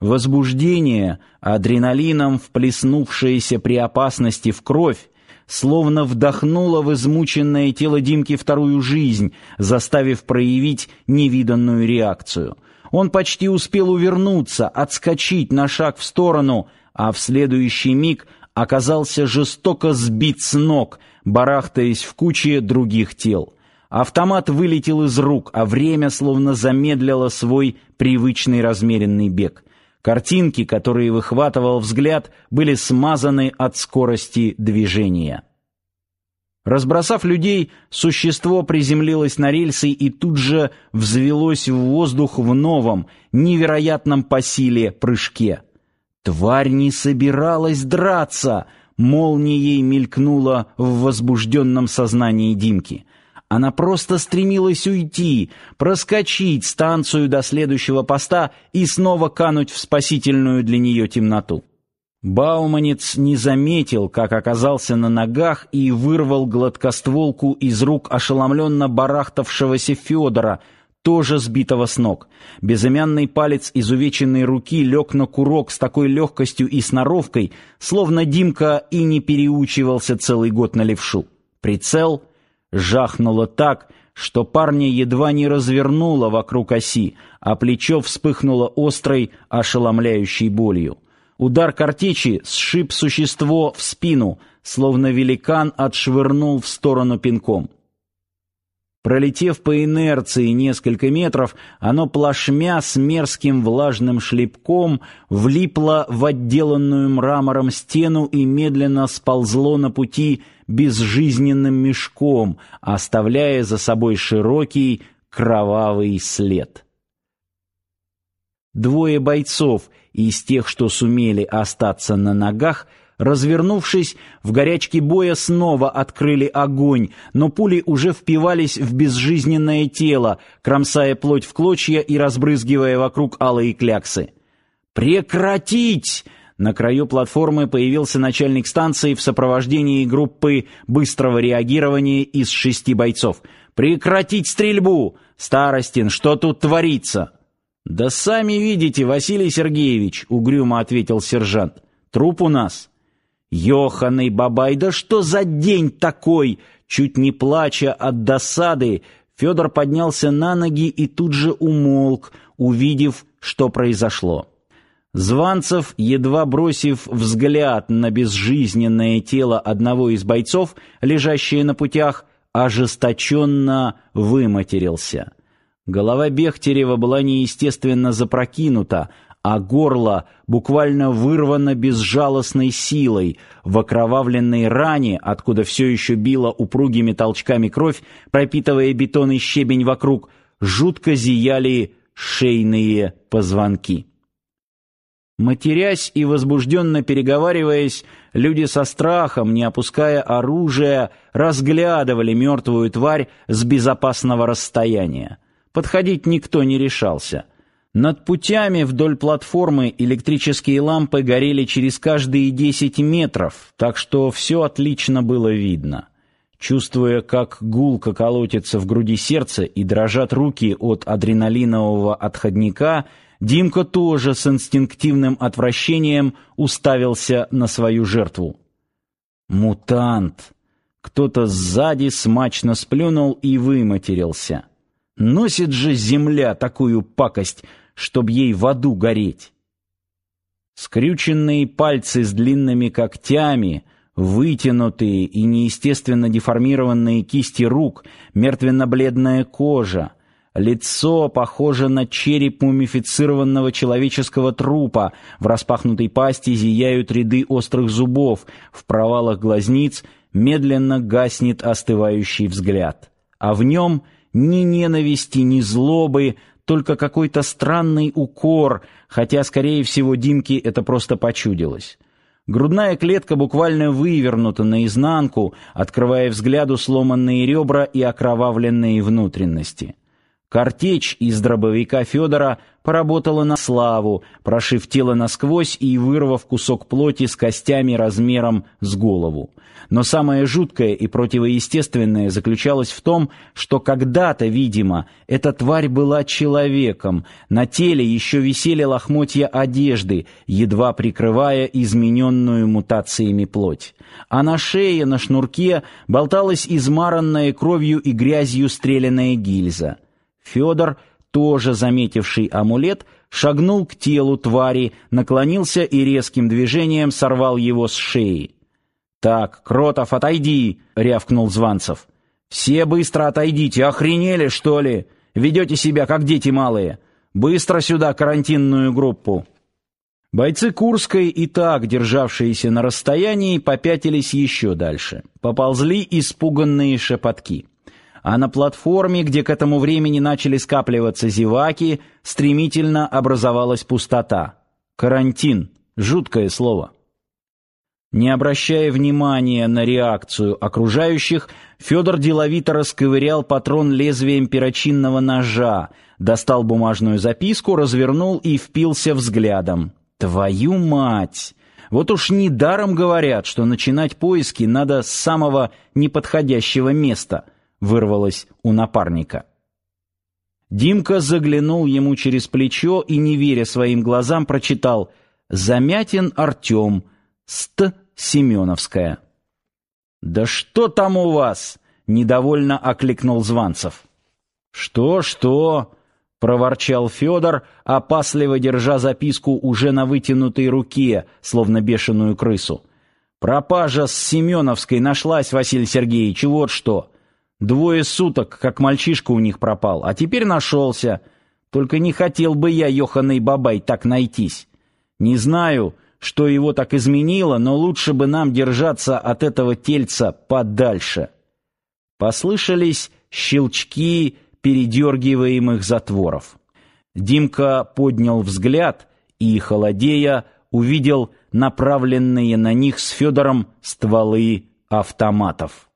Возбуждение, адреналином вплеснувшееся при опасности в кровь, словно вдохнуло в измученное тело Димки вторую жизнь, заставив проявить невиданную реакцию. Он почти успел увернуться, отскочить на шаг в сторону, а в следующий миг оказался жестоко сбит с ног, барахтаясь в куче других тел. Автомат вылетел из рук, а время словно замедлило свой привычный размеренный бег. Картинки, которые выхватывал взгляд, были смазаны от скорости движения. Разбросав людей, существо приземлилось на рельсы и тут же взвелось в воздух в новом, невероятном по силе прыжке. Тварь не собиралась драться, молнией мелькнула в возбужденном сознании Димки. Она просто стремилась уйти, проскочить станцию до следующего поста и снова кануть в спасительную для нее темноту. Бауманец не заметил, как оказался на ногах и вырвал гладкостволку из рук ошеломленно барахтавшегося Федора, тоже сбитого с ног. Безымянный палец изувеченной руки лег на курок с такой легкостью и сноровкой, словно Димка и не переучивался целый год на левшу. Прицел жахнуло так, что парня едва не развернуло вокруг оси, а плечо вспыхнуло острой, ошеломляющей болью. Удар картечи сшиб существо в спину, словно великан отшвырнул в сторону пинком. Пролетев по инерции несколько метров, оно плашмя с мерзким влажным шлепком влипло в отделанную мрамором стену и медленно сползло на пути безжизненным мешком, оставляя за собой широкий кровавый след. Двое бойцов из тех, что сумели остаться на ногах, развернувшись, в горячке боя снова открыли огонь, но пули уже впивались в безжизненное тело, кромсая плоть в клочья и разбрызгивая вокруг алые кляксы. «Прекратить!» На краю платформы появился начальник станции в сопровождении группы быстрого реагирования из шести бойцов. «Прекратить стрельбу! Старостин, что тут творится?» «Да сами видите, Василий Сергеевич», — угрюмо ответил сержант. «Труп у нас». «Ёханый бабай, да что за день такой?» Чуть не плача от досады, Федор поднялся на ноги и тут же умолк, увидев, что произошло. Званцев, едва бросив взгляд на безжизненное тело одного из бойцов, лежащее на путях, ожесточенно выматерился. Голова Бехтерева была неестественно запрокинута, а горло буквально вырвано безжалостной силой. В окровавленной ране, откуда все еще била упругими толчками кровь, пропитывая бетон и щебень вокруг, жутко зияли шейные позвонки. Матерясь и возбужденно переговариваясь, люди со страхом, не опуская оружия, разглядывали мертвую тварь с безопасного расстояния. Подходить никто не решался. Над путями вдоль платформы электрические лампы горели через каждые десять метров, так что все отлично было видно. Чувствуя, как гулко колотится в груди сердце и дрожат руки от адреналинового отходника, Димка тоже с инстинктивным отвращением уставился на свою жертву. Мутант. Кто-то сзади смачно сплюнул и выматерился. Носит же земля такую пакость, чтоб ей в аду гореть. Скрюченные пальцы с длинными когтями, вытянутые и неестественно деформированные кисти рук, мертвенно-бледная кожа, лицо похоже на череп мумифицированного человеческого трупа, в распахнутой пасти зияют ряды острых зубов, в провалах глазниц медленно гаснет остывающий взгляд, а в нем — ни ненависти, ни злобы, только какой-то странный укор, хотя, скорее всего, Димке это просто почудилось. Грудная клетка буквально вывернута наизнанку, открывая взгляду сломанные ребра и окровавленные внутренности. Картечь из дробовика Федора поработала на славу, прошив тело насквозь и вырвав кусок плоти с костями размером с голову. Но самое жуткое и противоестественное заключалось в том, что когда-то, видимо, эта тварь была человеком. На теле еще висели лохмотья одежды, едва прикрывая измененную мутациями плоть. А на шее, на шнурке, болталась измаранная кровью и грязью стреляная гильза. Федор, тоже заметивший амулет, шагнул к телу твари, наклонился и резким движением сорвал его с шеи. «Так, Кротов, отойди!» — рявкнул Званцев. «Все быстро отойдите! Охренели, что ли? Ведете себя, как дети малые! Быстро сюда карантинную группу!» Бойцы Курской, и так державшиеся на расстоянии, попятились еще дальше. Поползли испуганные шепотки а на платформе, где к этому времени начали скапливаться зеваки, стремительно образовалась пустота. Карантин. Жуткое слово. Не обращая внимания на реакцию окружающих, Федор деловито расковырял патрон лезвием перочинного ножа, достал бумажную записку, развернул и впился взглядом. «Твою мать!» Вот уж недаром говорят, что начинать поиски надо с самого неподходящего места — вырвалось у напарника. Димка заглянул ему через плечо и, не веря своим глазам, прочитал «Замятин Артем, Ст. Семеновская». «Да что там у вас?» — недовольно окликнул Званцев. «Что, что?» — проворчал Федор, опасливо держа записку уже на вытянутой руке, словно бешеную крысу. «Пропажа с Семеновской нашлась, Василий Сергеевич, вот что. Двое суток, как мальчишка у них пропал, а теперь нашелся. Только не хотел бы я, Йоханый Бабай, так найтись. Не знаю, что его так изменило, но лучше бы нам держаться от этого тельца подальше. Послышались щелчки передергиваемых затворов. Димка поднял взгляд и, холодея, увидел направленные на них с Федором стволы автоматов.